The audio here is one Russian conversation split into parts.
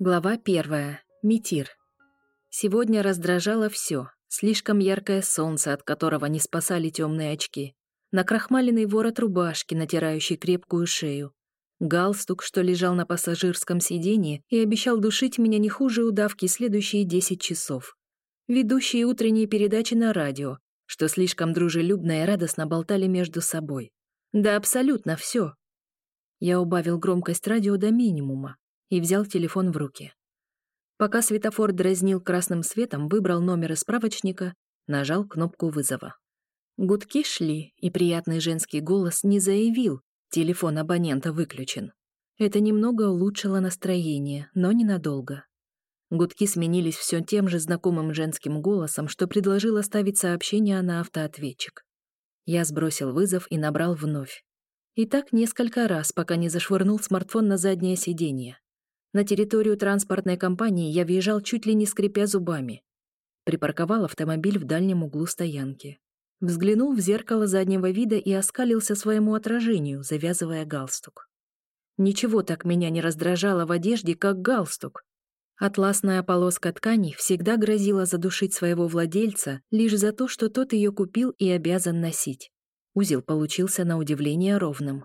Глава первая. Митир. Сегодня раздражало все. Слишком яркое солнце, от которого не спасали темные очки. Накрахмаленный ворот рубашки, натирающий крепкую шею. Галстук, что лежал на пассажирском сиденье и обещал душить меня не хуже удавки следующие 10 часов. Ведущие утренние передачи на радио, что слишком дружелюбно и радостно болтали между собой. Да абсолютно все. Я убавил громкость радио до минимума и взял телефон в руки. Пока светофор дразнил красным светом, выбрал номер из справочника, нажал кнопку вызова. Гудки шли, и приятный женский голос не заявил, телефон абонента выключен. Это немного улучшило настроение, но ненадолго. Гудки сменились все тем же знакомым женским голосом, что предложил оставить сообщение на автоответчик. Я сбросил вызов и набрал вновь. И так несколько раз, пока не зашвырнул смартфон на заднее сиденье. На территорию транспортной компании я въезжал чуть ли не скрипя зубами. Припарковал автомобиль в дальнем углу стоянки. Взглянул в зеркало заднего вида и оскалился своему отражению, завязывая галстук. Ничего так меня не раздражало в одежде, как галстук. Атласная полоска ткани всегда грозила задушить своего владельца лишь за то, что тот ее купил и обязан носить. Узел получился на удивление ровным.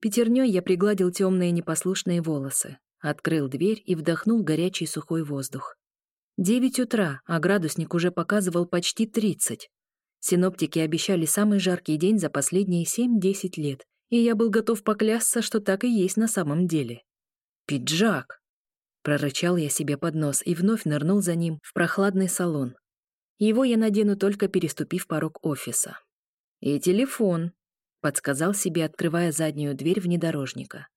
Пятерней я пригладил темные непослушные волосы, открыл дверь и вдохнул горячий сухой воздух. Девять утра, а градусник уже показывал почти тридцать. Синоптики обещали самый жаркий день за последние семь-десять лет, и я был готов поклясться, что так и есть на самом деле. «Пиджак!» Прорычал я себе под нос и вновь нырнул за ним в прохладный салон. Его я надену только переступив порог офиса. «И телефон», — подсказал себе, открывая заднюю дверь внедорожника.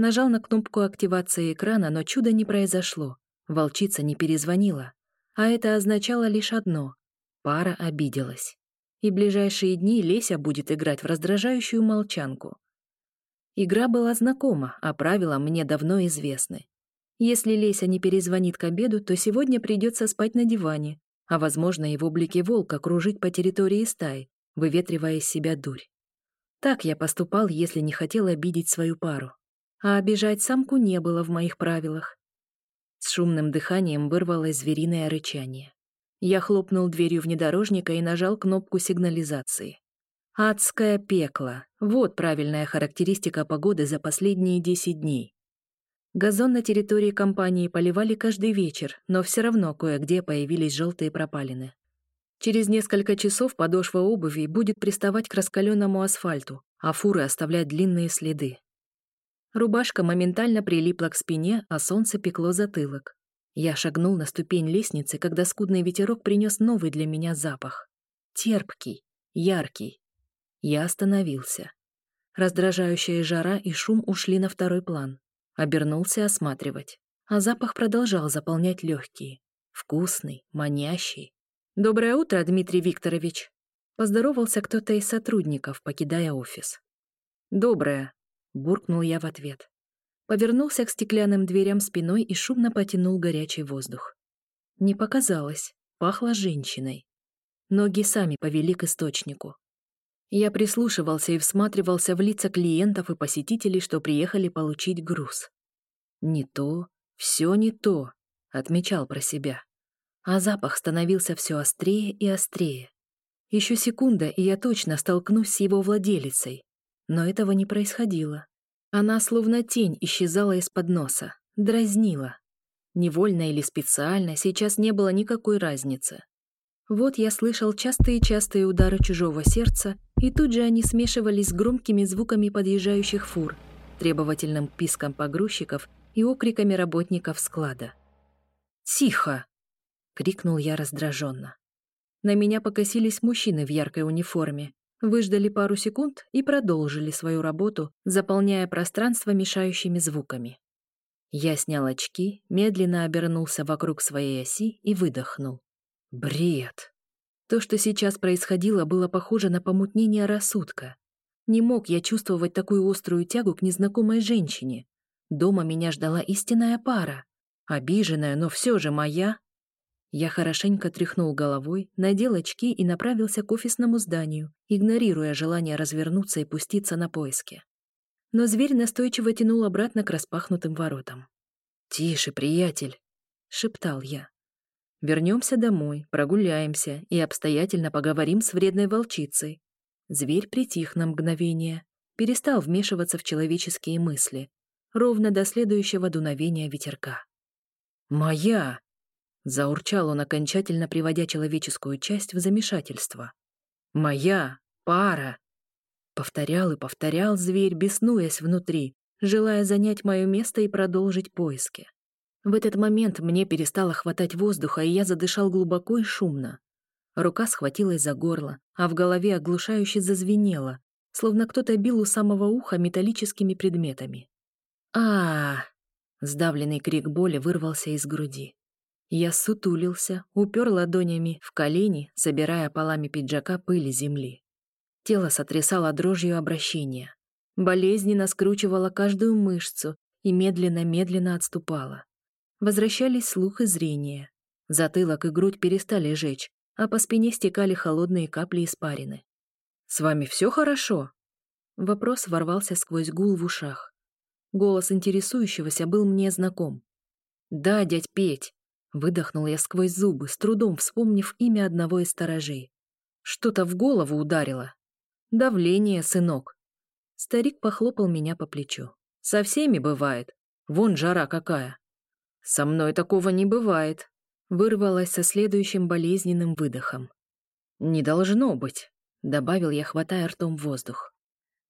Нажал на кнопку активации экрана, но чуда не произошло. Волчица не перезвонила. А это означало лишь одно — пара обиделась. И ближайшие дни Леся будет играть в раздражающую молчанку. Игра была знакома, а правила мне давно известны. Если Леся не перезвонит к обеду, то сегодня придется спать на диване, а, возможно, и в облике волка кружить по территории стаи, выветривая из себя дурь. Так я поступал, если не хотел обидеть свою пару. А обижать самку не было в моих правилах. С шумным дыханием вырвалось звериное рычание. Я хлопнул дверью внедорожника и нажал кнопку сигнализации. Адское пекло. Вот правильная характеристика погоды за последние 10 дней. Газон на территории компании поливали каждый вечер, но все равно кое-где появились желтые пропалины. Через несколько часов подошва обуви будет приставать к раскаленному асфальту, а фуры оставлять длинные следы. Рубашка моментально прилипла к спине, а солнце пекло затылок. Я шагнул на ступень лестницы, когда скудный ветерок принес новый для меня запах. Терпкий, яркий. Я остановился. Раздражающая жара и шум ушли на второй план. Обернулся осматривать. А запах продолжал заполнять легкие. Вкусный, манящий, «Доброе утро, Дмитрий Викторович!» Поздоровался кто-то из сотрудников, покидая офис. «Доброе!» — буркнул я в ответ. Повернулся к стеклянным дверям спиной и шумно потянул горячий воздух. Не показалось, пахло женщиной. Ноги сами повели к источнику. Я прислушивался и всматривался в лица клиентов и посетителей, что приехали получить груз. «Не то, все не то», — отмечал про себя а запах становился все острее и острее. Еще секунда, и я точно столкнусь с его владелицей. Но этого не происходило. Она словно тень исчезала из-под носа, дразнила. Невольно или специально, сейчас не было никакой разницы. Вот я слышал частые-частые удары чужого сердца, и тут же они смешивались с громкими звуками подъезжающих фур, требовательным писком погрузчиков и окриками работников склада. «Тихо!» — крикнул я раздраженно. На меня покосились мужчины в яркой униформе, выждали пару секунд и продолжили свою работу, заполняя пространство мешающими звуками. Я снял очки, медленно обернулся вокруг своей оси и выдохнул. Бред! То, что сейчас происходило, было похоже на помутнение рассудка. Не мог я чувствовать такую острую тягу к незнакомой женщине. Дома меня ждала истинная пара. Обиженная, но все же моя. Я хорошенько тряхнул головой, надел очки и направился к офисному зданию, игнорируя желание развернуться и пуститься на поиски. Но зверь настойчиво тянул обратно к распахнутым воротам. «Тише, приятель», — шептал я. «Вернемся домой, прогуляемся и обстоятельно поговорим с вредной волчицей». Зверь притих на мгновение, перестал вмешиваться в человеческие мысли, ровно до следующего дуновения ветерка. «Моя!» — заурчал он, окончательно приводя человеческую часть в замешательство. «Моя! Пара!» Повторял и повторял зверь, беснуясь внутри, желая занять мое место и продолжить поиски. В этот момент мне перестало хватать воздуха, и я задышал глубоко и шумно. Рука схватилась за горло, а в голове оглушающе зазвенело, словно кто-то бил у самого уха металлическими предметами. а, -а, Сдавленный крик боли вырвался из груди. Я сутулился, упер ладонями в колени, собирая полами пиджака пыли земли. Тело сотрясало дрожью обращения. Болезненно скручивала каждую мышцу и медленно-медленно отступала. Возвращались слух и зрение. Затылок и грудь перестали жечь, а по спине стекали холодные капли испарины. «С вами все хорошо?» Вопрос ворвался сквозь гул в ушах. Голос интересующегося был мне знаком. «Да, дядь Петь!» Выдохнул я сквозь зубы, с трудом вспомнив имя одного из сторожей. Что-то в голову ударило. «Давление, сынок!» Старик похлопал меня по плечу. «Со всеми бывает. Вон жара какая!» «Со мной такого не бывает!» Вырвалась со следующим болезненным выдохом. «Не должно быть!» — добавил я, хватая ртом воздух.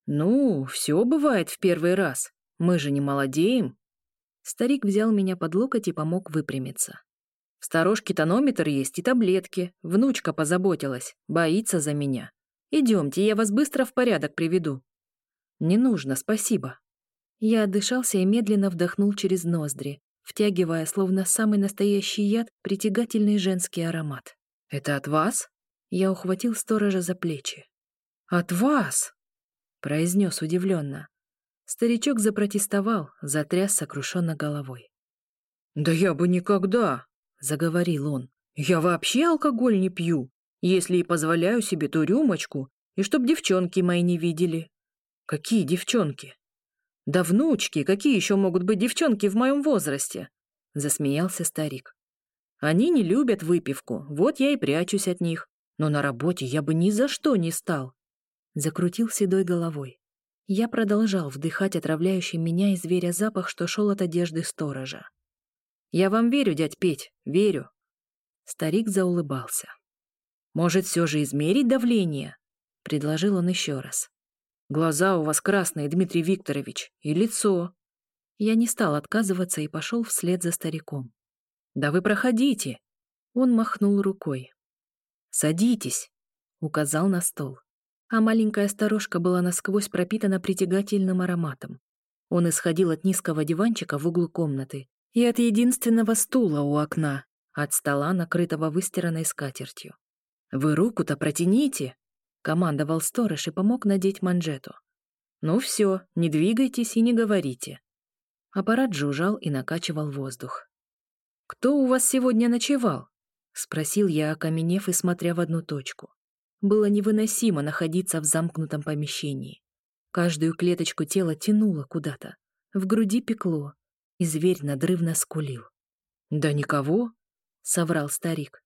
«Ну, все бывает в первый раз. Мы же не молодеем». Старик взял меня под локоть и помог выпрямиться. В сторожке тонометр есть и таблетки. Внучка позаботилась, боится за меня. Идемте, я вас быстро в порядок приведу. «Не нужно, спасибо». Я отдышался и медленно вдохнул через ноздри, втягивая, словно самый настоящий яд, притягательный женский аромат. «Это от вас?» Я ухватил сторожа за плечи. «От вас!» — произнес удивленно. Старичок запротестовал, затряс сокрушенно головой. «Да я бы никогда!» — заговорил он. «Я вообще алкоголь не пью, если и позволяю себе ту рюмочку, и чтоб девчонки мои не видели. Какие девчонки? Да внучки, какие еще могут быть девчонки в моем возрасте? Засмеялся старик. Они не любят выпивку, вот я и прячусь от них. Но на работе я бы ни за что не стал. Закрутил седой головой. Я продолжал вдыхать отравляющий меня и зверя запах, что шел от одежды сторожа. «Я вам верю, дядь Петь, верю». Старик заулыбался. «Может, все же измерить давление?» — предложил он еще раз. Глаза у вас красные, Дмитрий Викторович, и лицо. Я не стал отказываться и пошел вслед за стариком. Да вы проходите. Он махнул рукой. Садитесь, указал на стол. А маленькая сторожка была насквозь пропитана притягательным ароматом. Он исходил от низкого диванчика в углу комнаты и от единственного стула у окна, от стола, накрытого выстиранной скатертью. «Вы руку-то протяните!» Командовал сторож и помог надеть манжету. «Ну все, не двигайтесь и не говорите». Аппарат жужжал и накачивал воздух. «Кто у вас сегодня ночевал?» — спросил я, окаменев и смотря в одну точку. Было невыносимо находиться в замкнутом помещении. Каждую клеточку тела тянуло куда-то. В груди пекло, и зверь надрывно скулил. «Да никого», — соврал старик.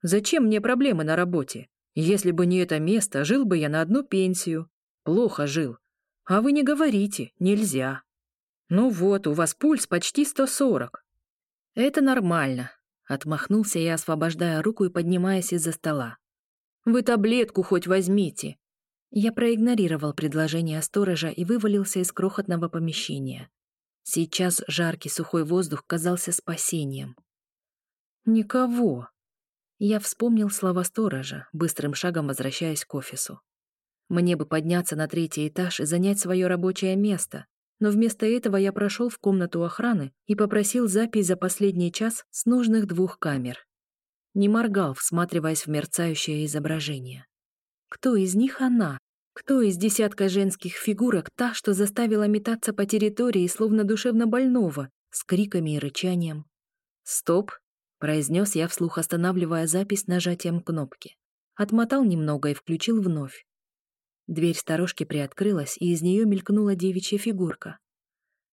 «Зачем мне проблемы на работе? Если бы не это место, жил бы я на одну пенсию. Плохо жил. А вы не говорите, нельзя. Ну вот, у вас пульс почти 140. Это нормально. Отмахнулся я, освобождая руку и поднимаясь из-за стола. Вы таблетку хоть возьмите. Я проигнорировал предложение сторожа и вывалился из крохотного помещения. Сейчас жаркий сухой воздух казался спасением. «Никого», я вспомнил слова сторожа, быстрым шагом возвращаясь к офису. Мне бы подняться на третий этаж и занять свое рабочее место, но вместо этого я прошел в комнату охраны и попросил запись за последний час с нужных двух камер. Не моргал, всматриваясь в мерцающее изображение. Кто из них она? Кто из десятка женских фигурок та, что заставила метаться по территории, словно душевно больного, с криками и рычанием? Стоп, произнес я вслух, останавливая запись нажатием кнопки. Отмотал немного и включил вновь. Дверь сторожки приоткрылась, и из нее мелькнула девичья фигурка.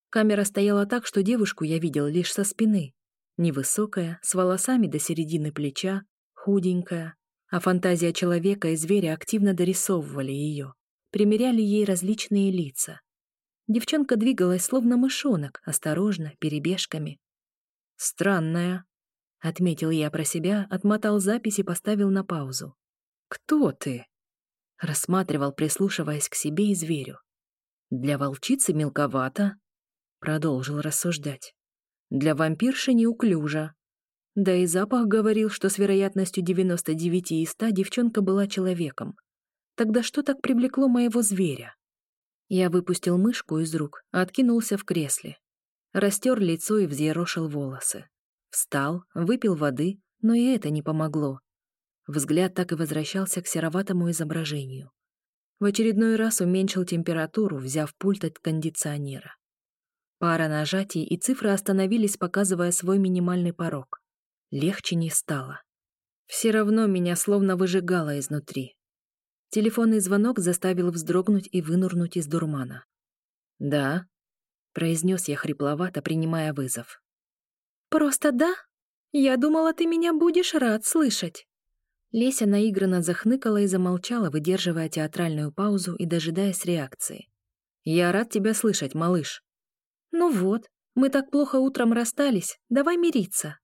Камера стояла так, что девушку я видел лишь со спины. Невысокая, с волосами до середины плеча, худенькая, а фантазия человека и зверя активно дорисовывали ее, примеряли ей различные лица. Девчонка двигалась словно мышонок, осторожно, перебежками. «Странная», — отметил я про себя, отмотал запись и поставил на паузу. «Кто ты?» — рассматривал, прислушиваясь к себе и зверю. «Для волчицы мелковато», — продолжил рассуждать. «Для вампирши неуклюжа. Да и запах говорил, что с вероятностью 99 из 100 девчонка была человеком. Тогда что так привлекло моего зверя? Я выпустил мышку из рук, откинулся в кресле. Растер лицо и взъерошил волосы. Встал, выпил воды, но и это не помогло. Взгляд так и возвращался к сероватому изображению. В очередной раз уменьшил температуру, взяв пульт от кондиционера. Пара нажатий, и цифры остановились, показывая свой минимальный порог. Легче не стало. Все равно меня словно выжигало изнутри. Телефонный звонок заставил вздрогнуть и вынурнуть из дурмана. «Да», — произнес я хрипловато, принимая вызов. «Просто да? Я думала, ты меня будешь рад слышать». Леся наигранно захныкала и замолчала, выдерживая театральную паузу и дожидаясь реакции. «Я рад тебя слышать, малыш». «Ну вот, мы так плохо утром расстались, давай мириться».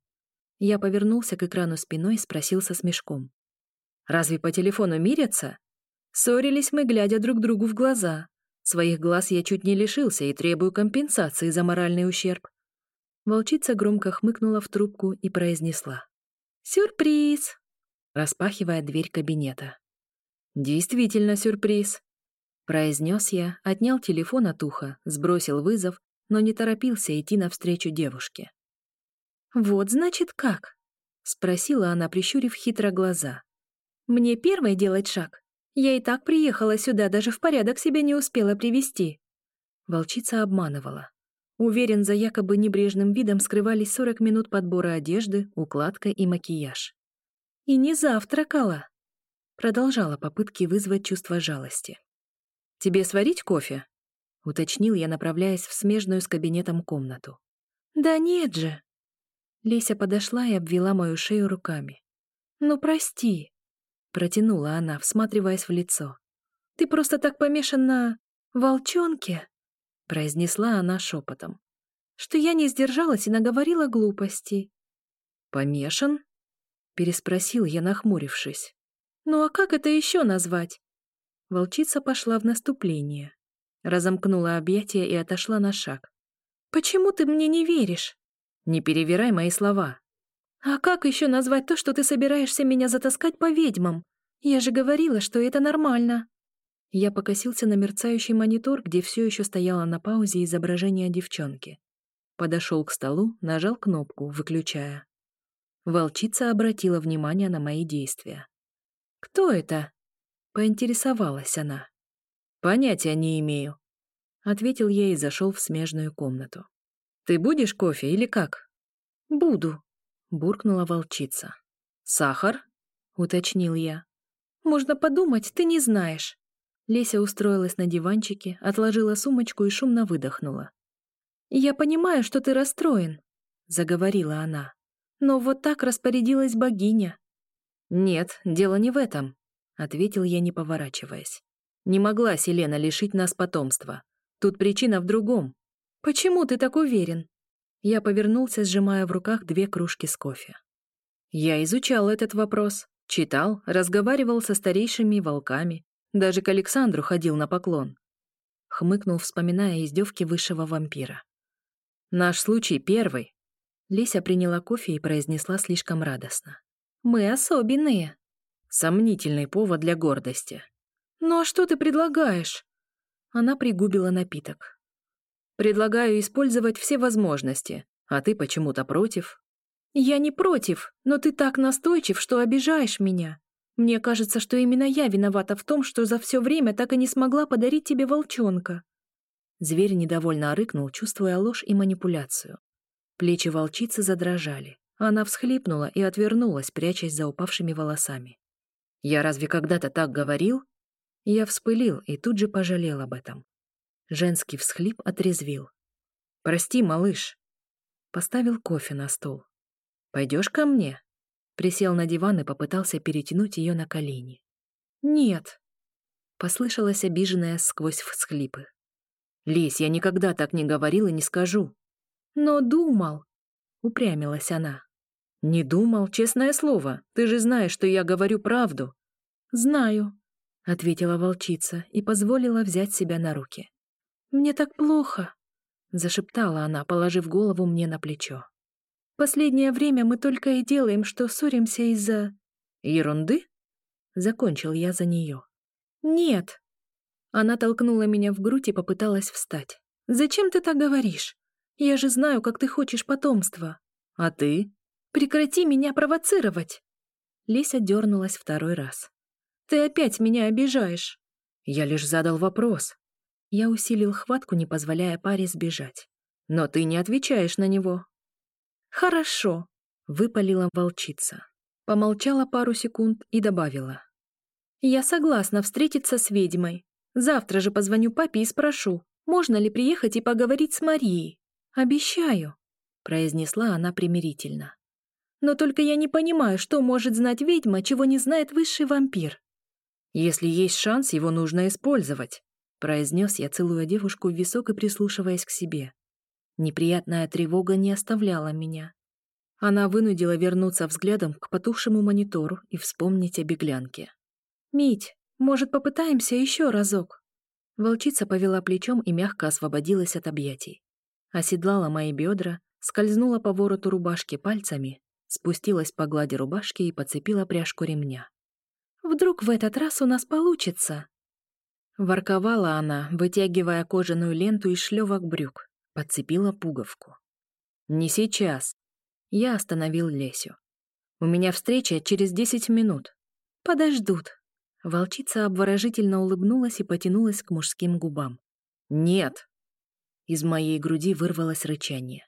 Я повернулся к экрану спиной и спросил со смешком. «Разве по телефону мирятся?» Ссорились мы, глядя друг другу в глаза. Своих глаз я чуть не лишился и требую компенсации за моральный ущерб. Волчица громко хмыкнула в трубку и произнесла. «Сюрприз!» распахивая дверь кабинета. «Действительно сюрприз!» произнес я, отнял телефон от уха, сбросил вызов, но не торопился идти навстречу девушке. «Вот, значит, как?» — спросила она, прищурив хитро глаза. «Мне первой делать шаг я и так приехала сюда, даже в порядок себя не успела привести. Волчица обманывала. Уверен, за якобы небрежным видом скрывались 40 минут подбора одежды, укладка и макияж. И не завтракала. Продолжала попытки вызвать чувство жалости. «Тебе сварить кофе?» — уточнил я, направляясь в смежную с кабинетом комнату. «Да нет же!» Леся подошла и обвела мою шею руками. «Ну, прости, Протянула она, всматриваясь в лицо. «Ты просто так помешан на... волчонке?» Произнесла она шепотом. «Что я не сдержалась и наговорила глупостей». «Помешан?» Переспросил я, нахмурившись. «Ну а как это еще назвать?» Волчица пошла в наступление. Разомкнула объятия и отошла на шаг. «Почему ты мне не веришь?» «Не перевирай мои слова», «А как еще назвать то, что ты собираешься меня затаскать по ведьмам? Я же говорила, что это нормально». Я покосился на мерцающий монитор, где все еще стояло на паузе изображение девчонки. Подошел к столу, нажал кнопку, выключая. Волчица обратила внимание на мои действия. «Кто это?» — поинтересовалась она. «Понятия не имею», — ответил я и зашел в смежную комнату. «Ты будешь кофе или как?» «Буду», буркнула волчица. «Сахар?» — уточнил я. «Можно подумать, ты не знаешь». Леся устроилась на диванчике, отложила сумочку и шумно выдохнула. «Я понимаю, что ты расстроен», — заговорила она. «Но вот так распорядилась богиня». «Нет, дело не в этом», — ответил я, не поворачиваясь. «Не могла Селена лишить нас потомства. Тут причина в другом». «Почему ты так уверен?» Я повернулся, сжимая в руках две кружки с кофе. Я изучал этот вопрос, читал, разговаривал со старейшими волками, даже к Александру ходил на поклон. Хмыкнул, вспоминая издевки высшего вампира. «Наш случай первый». Леся приняла кофе и произнесла слишком радостно. «Мы особенные». Сомнительный повод для гордости. «Ну а что ты предлагаешь?» Она пригубила напиток. Предлагаю использовать все возможности, а ты почему-то против». «Я не против, но ты так настойчив, что обижаешь меня. Мне кажется, что именно я виновата в том, что за все время так и не смогла подарить тебе волчонка». Зверь недовольно рыкнул, чувствуя ложь и манипуляцию. Плечи волчицы задрожали. Она всхлипнула и отвернулась, прячась за упавшими волосами. «Я разве когда-то так говорил?» Я вспылил и тут же пожалел об этом. Женский всхлип отрезвил. «Прости, малыш». Поставил кофе на стол. «Пойдешь ко мне?» Присел на диван и попытался перетянуть ее на колени. «Нет», — послышалась обиженная сквозь всхлипы. «Лись, я никогда так не говорил и не скажу». «Но думал», — упрямилась она. «Не думал, честное слово. Ты же знаешь, что я говорю правду». «Знаю», — ответила волчица и позволила взять себя на руки. «Мне так плохо», — зашептала она, положив голову мне на плечо. «Последнее время мы только и делаем, что ссоримся из-за...» «Ерунды?» — закончил я за нее. «Нет». Она толкнула меня в грудь и попыталась встать. «Зачем ты так говоришь? Я же знаю, как ты хочешь потомства». «А ты?» «Прекрати меня провоцировать!» Лися дернулась второй раз. «Ты опять меня обижаешь!» «Я лишь задал вопрос». Я усилил хватку, не позволяя паре сбежать. «Но ты не отвечаешь на него». «Хорошо», — выпалила волчица. Помолчала пару секунд и добавила. «Я согласна встретиться с ведьмой. Завтра же позвоню папе и спрошу, можно ли приехать и поговорить с Марией. Обещаю», — произнесла она примирительно. «Но только я не понимаю, что может знать ведьма, чего не знает высший вампир». «Если есть шанс, его нужно использовать», — произнес я, целуя девушку в висок и прислушиваясь к себе. Неприятная тревога не оставляла меня. Она вынудила вернуться взглядом к потухшему монитору и вспомнить о беглянке. «Мить, может, попытаемся еще разок?» Волчица повела плечом и мягко освободилась от объятий. Оседлала мои бедра, скользнула по вороту рубашки пальцами, спустилась по глади рубашки и подцепила пряжку ремня. «Вдруг в этот раз у нас получится?» Ворковала она, вытягивая кожаную ленту из шлёвок брюк, подцепила пуговку. «Не сейчас», я остановил Лесю. «У меня встреча через десять минут». «Подождут». Волчица обворожительно улыбнулась и потянулась к мужским губам. «Нет!» Из моей груди вырвалось рычание.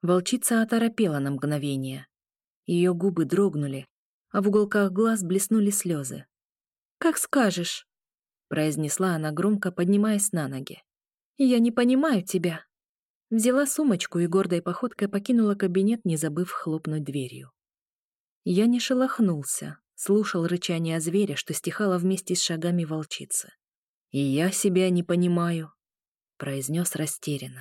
Волчица оторопела на мгновение. Ее губы дрогнули, а в уголках глаз блеснули слезы. «Как скажешь», — произнесла она громко, поднимаясь на ноги. «Я не понимаю тебя». Взяла сумочку и гордой походкой покинула кабинет, не забыв хлопнуть дверью. Я не шелохнулся, слушал рычание зверя, что стихало вместе с шагами волчицы. «И я себя не понимаю», — произнес растерянно.